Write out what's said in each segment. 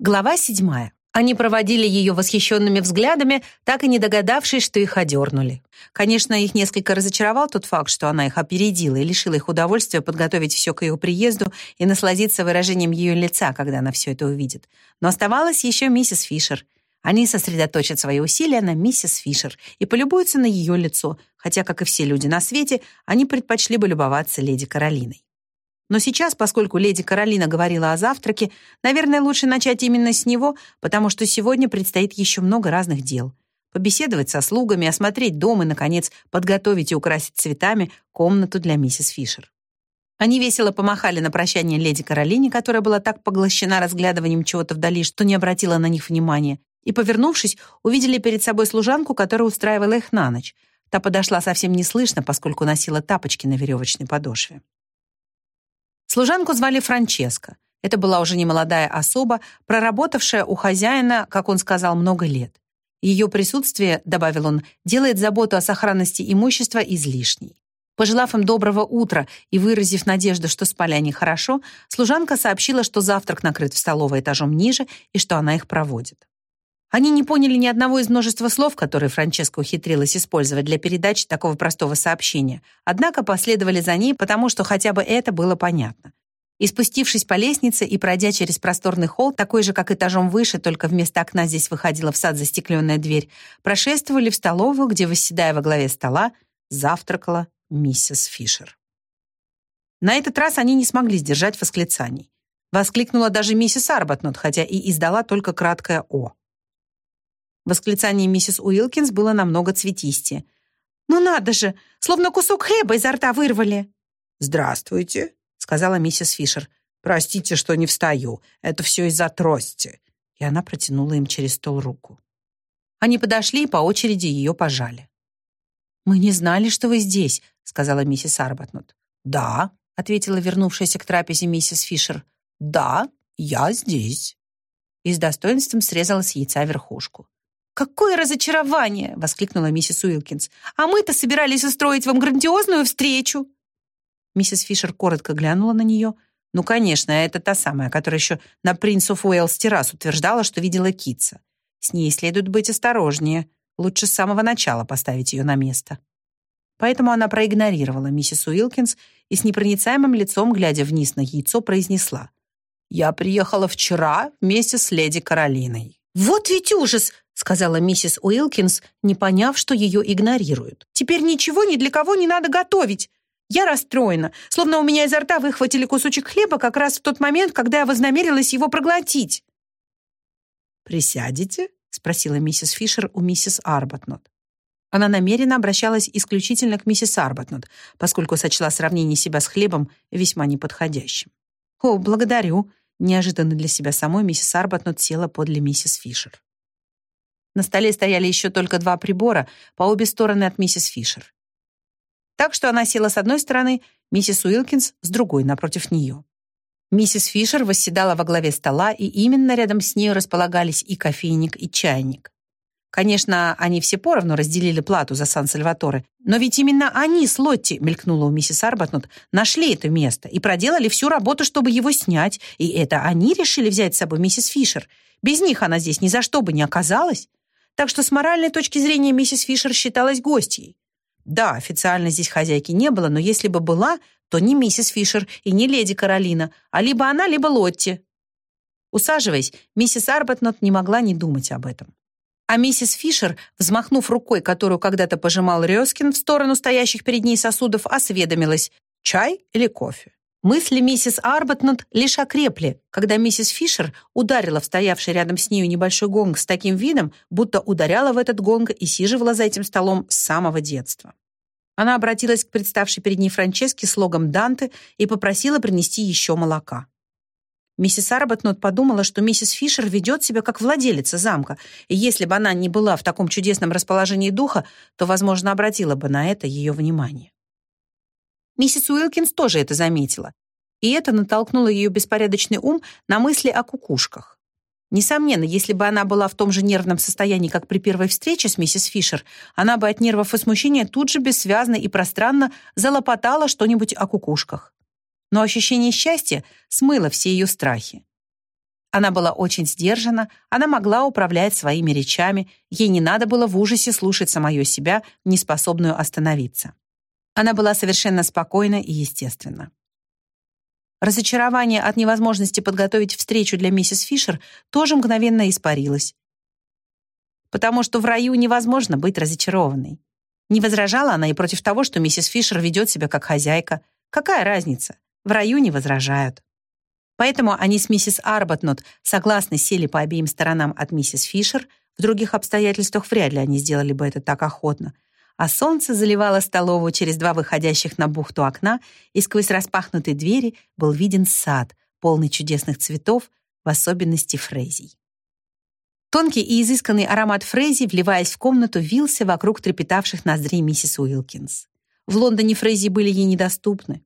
Глава седьмая. Они проводили ее восхищенными взглядами, так и не догадавшись, что их одернули. Конечно, их несколько разочаровал тот факт, что она их опередила и лишила их удовольствия подготовить все к ее приезду и насладиться выражением ее лица, когда она все это увидит. Но оставалась еще миссис Фишер. Они сосредоточат свои усилия на миссис Фишер и полюбуются на ее лицо, хотя, как и все люди на свете, они предпочли бы любоваться леди Каролиной. Но сейчас, поскольку леди Каролина говорила о завтраке, наверное, лучше начать именно с него, потому что сегодня предстоит еще много разных дел. Побеседовать со слугами, осмотреть дом и, наконец, подготовить и украсить цветами комнату для миссис Фишер. Они весело помахали на прощание леди Каролине, которая была так поглощена разглядыванием чего-то вдали, что не обратила на них внимания, и, повернувшись, увидели перед собой служанку, которая устраивала их на ночь. Та подошла совсем неслышно, поскольку носила тапочки на веревочной подошве. Служанку звали Франческа. Это была уже немолодая особа, проработавшая у хозяина, как он сказал, много лет. Ее присутствие, добавил он, делает заботу о сохранности имущества излишней. Пожелав им доброго утра и выразив надежду, что спали они хорошо, служанка сообщила, что завтрак накрыт в столовой этажом ниже и что она их проводит. Они не поняли ни одного из множества слов, которые Франческа ухитрилась использовать для передачи такого простого сообщения, однако последовали за ней, потому что хотя бы это было понятно. И спустившись по лестнице и пройдя через просторный холл, такой же, как этажом выше, только вместо окна здесь выходила в сад застекленная дверь, прошествовали в столовую, где, восседая во главе стола, завтракала миссис Фишер. На этот раз они не смогли сдержать восклицаний. Воскликнула даже миссис Арбатнот, хотя и издала только краткое «О». Восклицание миссис Уилкинс было намного цветистее. «Ну надо же! Словно кусок хлеба изо рта вырвали!» «Здравствуйте», — сказала миссис Фишер. «Простите, что не встаю. Это все из-за трости». И она протянула им через стол руку. Они подошли и по очереди ее пожали. «Мы не знали, что вы здесь», — сказала миссис Арбатнут. «Да», — ответила вернувшаяся к трапезе миссис Фишер. «Да, я здесь». И с достоинством срезала с яйца верхушку. «Какое разочарование!» — воскликнула миссис Уилкинс. «А мы-то собирались устроить вам грандиозную встречу!» Миссис Фишер коротко глянула на нее. «Ну, конечно, это та самая, которая еще на Принц оф Уэллс террас утверждала, что видела Китса. С ней следует быть осторожнее. Лучше с самого начала поставить ее на место». Поэтому она проигнорировала миссис Уилкинс и с непроницаемым лицом, глядя вниз на яйцо, произнесла. «Я приехала вчера вместе с леди Каролиной». «Вот ведь ужас!» сказала миссис Уилкинс, не поняв, что ее игнорируют. «Теперь ничего ни для кого не надо готовить. Я расстроена, словно у меня изо рта выхватили кусочек хлеба как раз в тот момент, когда я вознамерилась его проглотить». «Присядете?» — спросила миссис Фишер у миссис Арбатнот. Она намеренно обращалась исключительно к миссис Арбатнот, поскольку сочла сравнение себя с хлебом весьма неподходящим. «О, благодарю!» Неожиданно для себя самой миссис Арбатнот села подле миссис Фишер. На столе стояли еще только два прибора по обе стороны от миссис Фишер. Так что она села с одной стороны, миссис Уилкинс с другой напротив нее. Миссис Фишер восседала во главе стола, и именно рядом с нею располагались и кофейник, и чайник. Конечно, они все поровну разделили плату за Сан-Сальваторе, но ведь именно они с Лотти, мелькнула у миссис Арбатнут, нашли это место и проделали всю работу, чтобы его снять, и это они решили взять с собой миссис Фишер. Без них она здесь ни за что бы не оказалась так что с моральной точки зрения миссис Фишер считалась гостьей. Да, официально здесь хозяйки не было, но если бы была, то не миссис Фишер и не леди Каролина, а либо она, либо Лотти. Усаживаясь, миссис Арбетнот не могла не думать об этом. А миссис Фишер, взмахнув рукой, которую когда-то пожимал Рёскин в сторону стоящих перед ней сосудов, осведомилась, чай или кофе. Мысли миссис Арбатнот лишь окрепли, когда миссис Фишер ударила в стоявший рядом с нею небольшой гонг с таким видом, будто ударяла в этот гонг и сиживала за этим столом с самого детства. Она обратилась к представшей перед ней Франческе слогом Данте и попросила принести еще молока. Миссис Арбатнот подумала, что миссис Фишер ведет себя как владелица замка, и если бы она не была в таком чудесном расположении духа, то, возможно, обратила бы на это ее внимание. Миссис Уилкинс тоже это заметила, и это натолкнуло ее беспорядочный ум на мысли о кукушках. Несомненно, если бы она была в том же нервном состоянии, как при первой встрече с миссис Фишер, она бы от нервов и смущения тут же бессвязно и пространно залопотала что-нибудь о кукушках. Но ощущение счастья смыло все ее страхи. Она была очень сдержана, она могла управлять своими речами, ей не надо было в ужасе слушать самое себя, неспособную остановиться. Она была совершенно спокойна и естественна. Разочарование от невозможности подготовить встречу для миссис Фишер тоже мгновенно испарилось. Потому что в раю невозможно быть разочарованной. Не возражала она и против того, что миссис Фишер ведет себя как хозяйка. Какая разница? В раю не возражают. Поэтому они с миссис Арбатнот согласно сели по обеим сторонам от миссис Фишер. В других обстоятельствах вряд ли они сделали бы это так охотно а солнце заливало столовую через два выходящих на бухту окна, и сквозь распахнутые двери был виден сад, полный чудесных цветов, в особенности фрезий. Тонкий и изысканный аромат фрезий, вливаясь в комнату, вился вокруг трепетавших ноздрей миссис Уилкинс. В Лондоне фрезии были ей недоступны.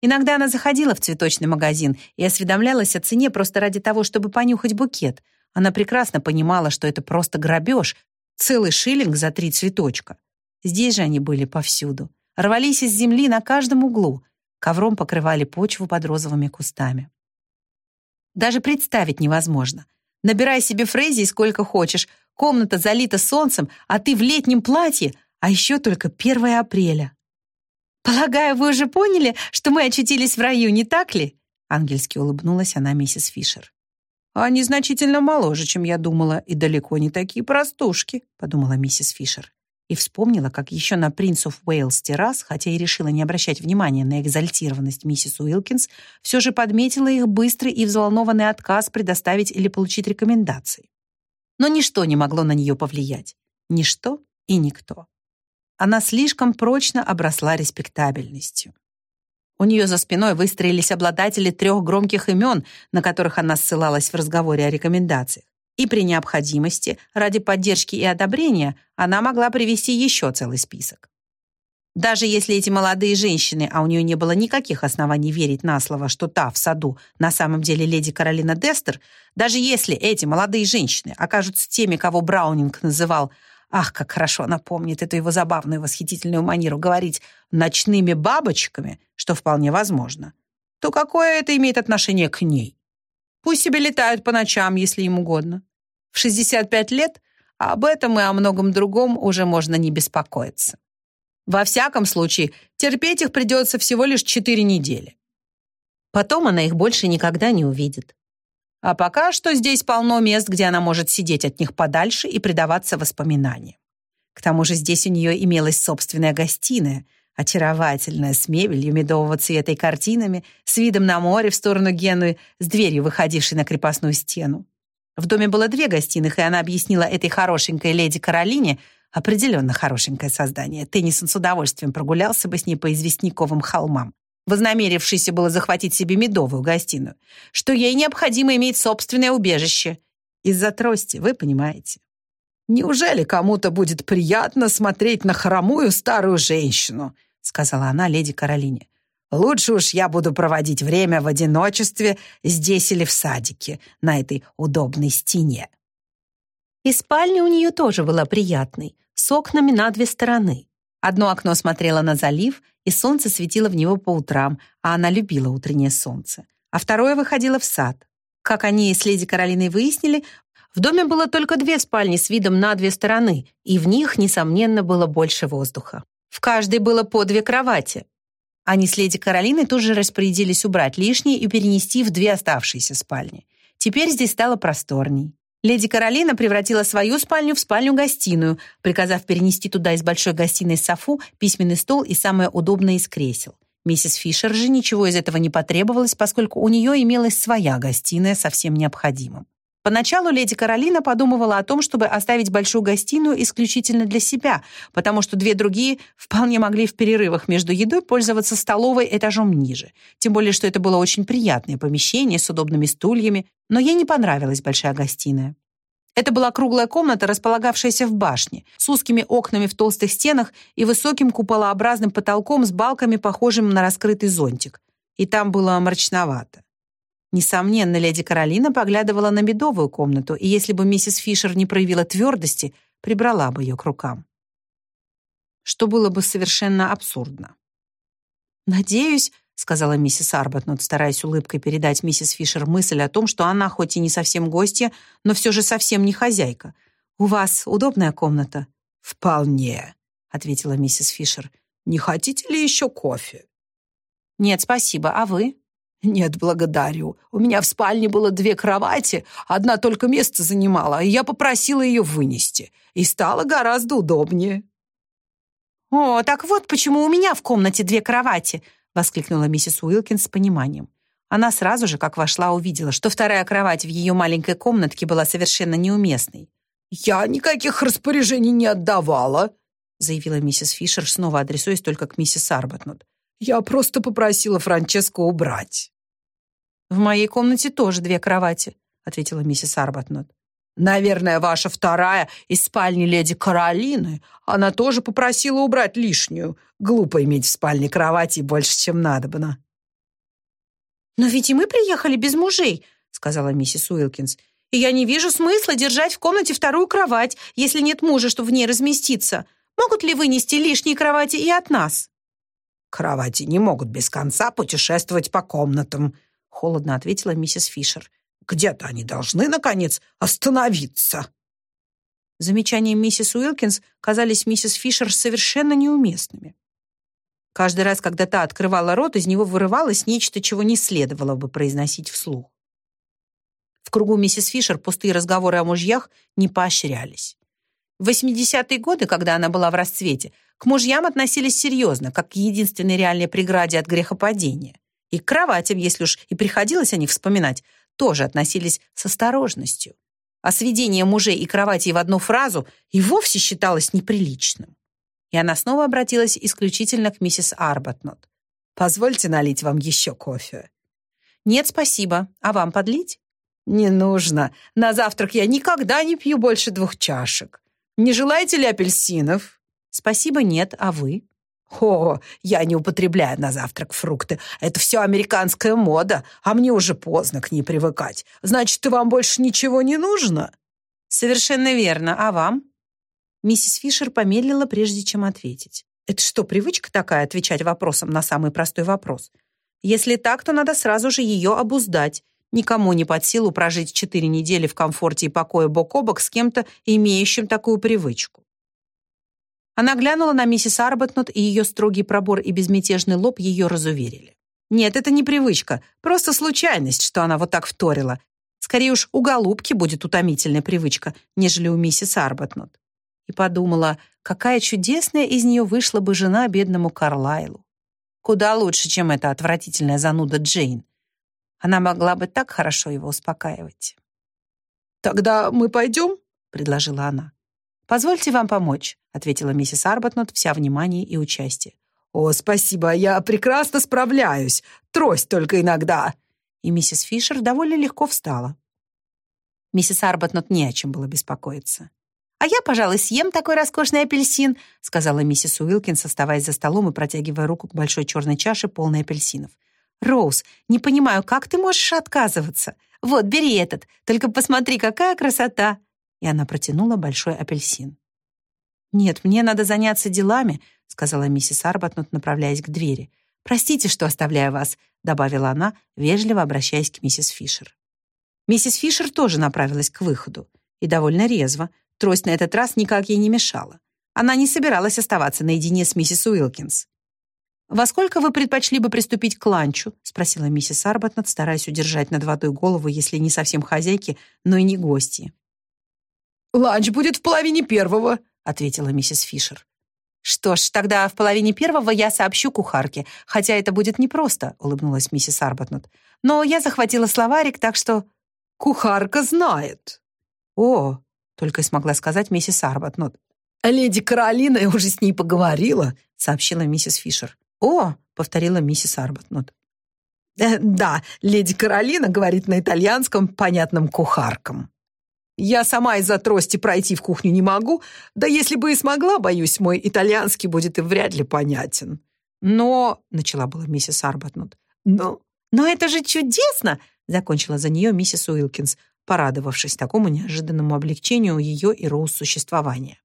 Иногда она заходила в цветочный магазин и осведомлялась о цене просто ради того, чтобы понюхать букет. Она прекрасно понимала, что это просто грабеж, целый шиллинг за три цветочка. Здесь же они были повсюду. Рвались из земли на каждом углу, ковром покрывали почву под розовыми кустами. Даже представить невозможно. Набирай себе фрезий сколько хочешь, комната залита солнцем, а ты в летнем платье, а еще только 1 апреля. «Полагаю, вы уже поняли, что мы очутились в раю, не так ли?» Ангельски улыбнулась она миссис Фишер. «Они значительно моложе, чем я думала, и далеко не такие простушки», подумала миссис Фишер и вспомнила, как еще на «Принц оф Уэйлс» террас, хотя и решила не обращать внимания на экзальтированность миссис Уилкинс, все же подметила их быстрый и взволнованный отказ предоставить или получить рекомендации. Но ничто не могло на нее повлиять. Ничто и никто. Она слишком прочно обросла респектабельностью. У нее за спиной выстроились обладатели трех громких имен, на которых она ссылалась в разговоре о рекомендациях и при необходимости, ради поддержки и одобрения, она могла привести еще целый список. Даже если эти молодые женщины, а у нее не было никаких оснований верить на слово, что та в саду на самом деле леди Каролина Дестер, даже если эти молодые женщины окажутся теми, кого Браунинг называл Ах, как хорошо она помнит эту его забавную восхитительную манеру говорить «ночными бабочками», что вполне возможно, то какое это имеет отношение к ней? Пусть себе летают по ночам, если им угодно. В 65 лет об этом и о многом другом уже можно не беспокоиться. Во всяком случае, терпеть их придется всего лишь 4 недели. Потом она их больше никогда не увидит. А пока что здесь полно мест, где она может сидеть от них подальше и предаваться воспоминаниям. К тому же здесь у нее имелась собственная гостиная, очаровательная, с мебелью медового цвета и картинами, с видом на море в сторону Генуи, с дверью, выходившей на крепостную стену. В доме было две гостиных, и она объяснила этой хорошенькой леди Каролине, определенно хорошенькое создание, Теннисон с удовольствием прогулялся бы с ней по известняковым холмам, вознамерившийся было захватить себе медовую гостиную, что ей необходимо иметь собственное убежище. Из-за трости, вы понимаете. «Неужели кому-то будет приятно смотреть на хромую старую женщину?» сказала она леди Каролине. Лучше уж я буду проводить время в одиночестве здесь или в садике, на этой удобной стене. И спальня у нее тоже была приятной, с окнами на две стороны. Одно окно смотрело на залив, и солнце светило в него по утрам, а она любила утреннее солнце. А второе выходило в сад. Как они с леди Каролиной выяснили, в доме было только две спальни с видом на две стороны, и в них, несомненно, было больше воздуха. В каждой было по две кровати, они с леди Каролиной тоже распорядились убрать лишнее и перенести в две оставшиеся спальни. Теперь здесь стало просторней. Леди Каролина превратила свою спальню в спальню-гостиную, приказав перенести туда из большой гостиной софу, письменный стол и самое удобное из кресел. Миссис Фишер же ничего из этого не потребовалось, поскольку у нее имелась своя гостиная со всем необходимым. Поначалу леди Каролина подумывала о том, чтобы оставить большую гостиную исключительно для себя, потому что две другие вполне могли в перерывах между едой пользоваться столовой этажом ниже. Тем более, что это было очень приятное помещение с удобными стульями, но ей не понравилась большая гостиная. Это была круглая комната, располагавшаяся в башне, с узкими окнами в толстых стенах и высоким куполообразным потолком с балками, похожим на раскрытый зонтик. И там было мрачновато. Несомненно, леди Каролина поглядывала на медовую комнату, и если бы миссис Фишер не проявила твердости, прибрала бы ее к рукам. Что было бы совершенно абсурдно. «Надеюсь», — сказала миссис Арбатнот, стараясь улыбкой передать миссис Фишер мысль о том, что она хоть и не совсем гостья, но все же совсем не хозяйка. «У вас удобная комната?» «Вполне», — ответила миссис Фишер. «Не хотите ли еще кофе?» «Нет, спасибо. А вы?» «Нет, благодарю. У меня в спальне было две кровати, одна только место занимала, и я попросила ее вынести. И стало гораздо удобнее». «О, так вот почему у меня в комнате две кровати!» — воскликнула миссис Уилкинс с пониманием. Она сразу же, как вошла, увидела, что вторая кровать в ее маленькой комнатке была совершенно неуместной. «Я никаких распоряжений не отдавала», — заявила миссис Фишер, снова адресуясь только к миссис Арбатнут. «Я просто попросила Франческо убрать». «В моей комнате тоже две кровати», — ответила миссис Арбатнут. «Наверное, ваша вторая из спальни леди Каролины. Она тоже попросила убрать лишнюю. Глупо иметь в спальне кровати больше, чем надобно». «Но ведь и мы приехали без мужей», — сказала миссис Уилкинс. «И я не вижу смысла держать в комнате вторую кровать, если нет мужа, чтобы в ней разместиться. Могут ли вынести лишние кровати и от нас?» «Кровати не могут без конца путешествовать по комнатам», — холодно ответила миссис Фишер. «Где-то они должны, наконец, остановиться». Замечания миссис Уилкинс казались миссис Фишер совершенно неуместными. Каждый раз, когда та открывала рот, из него вырывалось нечто, чего не следовало бы произносить вслух. В кругу миссис Фишер пустые разговоры о мужьях не поощрялись. В 80-е годы, когда она была в расцвете, к мужьям относились серьезно, как к единственной реальной преграде от грехопадения. И к кроватям, если уж и приходилось о них вспоминать, тоже относились с осторожностью. А сведение мужей и кроватей в одну фразу и вовсе считалось неприличным. И она снова обратилась исключительно к миссис Арбатнот. «Позвольте налить вам еще кофе». «Нет, спасибо. А вам подлить?» «Не нужно. На завтрак я никогда не пью больше двух чашек. Не желаете ли апельсинов?» «Спасибо, нет. А вы?» «О, я не употребляю на завтрак фрукты. Это все американская мода, а мне уже поздно к ней привыкать. Значит, вам больше ничего не нужно?» «Совершенно верно. А вам?» Миссис Фишер помедлила, прежде чем ответить. «Это что, привычка такая, отвечать вопросом на самый простой вопрос? Если так, то надо сразу же ее обуздать. Никому не под силу прожить четыре недели в комфорте и покое бок о бок с кем-то, имеющим такую привычку». Она глянула на миссис Арбатнот, и ее строгий пробор и безмятежный лоб ее разуверили. Нет, это не привычка, просто случайность, что она вот так вторила. Скорее уж, у голубки будет утомительная привычка, нежели у миссис Арбатнот и подумала, какая чудесная из нее вышла бы жена бедному Карлайлу. Куда лучше, чем эта отвратительная зануда Джейн. Она могла бы так хорошо его успокаивать. «Тогда мы пойдем?» — предложила она. «Позвольте вам помочь», — ответила миссис Арбатнот, вся внимание и участие. «О, спасибо, я прекрасно справляюсь. Трость только иногда». И миссис Фишер довольно легко встала. Миссис Арбатнот не о чем было беспокоиться. «А я, пожалуй, съем такой роскошный апельсин», сказала миссис Уилкинс, оставаясь за столом и протягивая руку к большой черной чаше, полной апельсинов. «Роуз, не понимаю, как ты можешь отказываться? Вот, бери этот, только посмотри, какая красота!» И она протянула большой апельсин. «Нет, мне надо заняться делами», сказала миссис Арбатнут, направляясь к двери. «Простите, что оставляю вас», добавила она, вежливо обращаясь к миссис Фишер. Миссис Фишер тоже направилась к выходу. И довольно резво, Трость на этот раз никак ей не мешала. Она не собиралась оставаться наедине с миссис Уилкинс. «Во сколько вы предпочли бы приступить к ланчу?» — спросила миссис Арбатнот, стараясь удержать над водой голову, если не совсем хозяйки, но и не гости. «Ланч будет в половине первого», — ответила миссис Фишер. «Что ж, тогда в половине первого я сообщу кухарке, хотя это будет непросто», — улыбнулась миссис Арбатнот. «Но я захватила словарик, так что...» «Кухарка знает». «О, только и смогла сказать миссис Арбатнот. «Леди Каролина уже с ней поговорила», — сообщила миссис Фишер. «О!» — повторила миссис Арбатнот. Э, «Да, леди Каролина говорит на итальянском понятным кухаркам. Я сама из-за трости пройти в кухню не могу, да если бы и смогла, боюсь, мой итальянский будет и вряд ли понятен». «Но...» — начала была миссис Арбатнот. «Но...» «Но это же чудесно!» — закончила за нее миссис Уилкинс порадовавшись такому неожиданному облегчению ее и Роуз существования.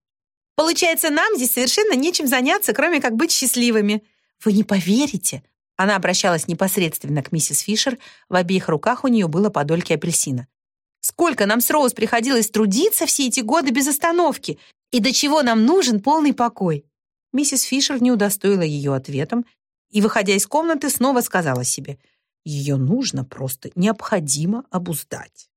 «Получается, нам здесь совершенно нечем заняться, кроме как быть счастливыми. Вы не поверите, Она обращалась непосредственно к миссис Фишер, в обеих руках у нее было по дольке апельсина. «Сколько нам с Роуз приходилось трудиться все эти годы без остановки, и до чего нам нужен полный покой?» Миссис Фишер не удостоила ее ответом и, выходя из комнаты, снова сказала себе, «Ее нужно просто необходимо обуздать».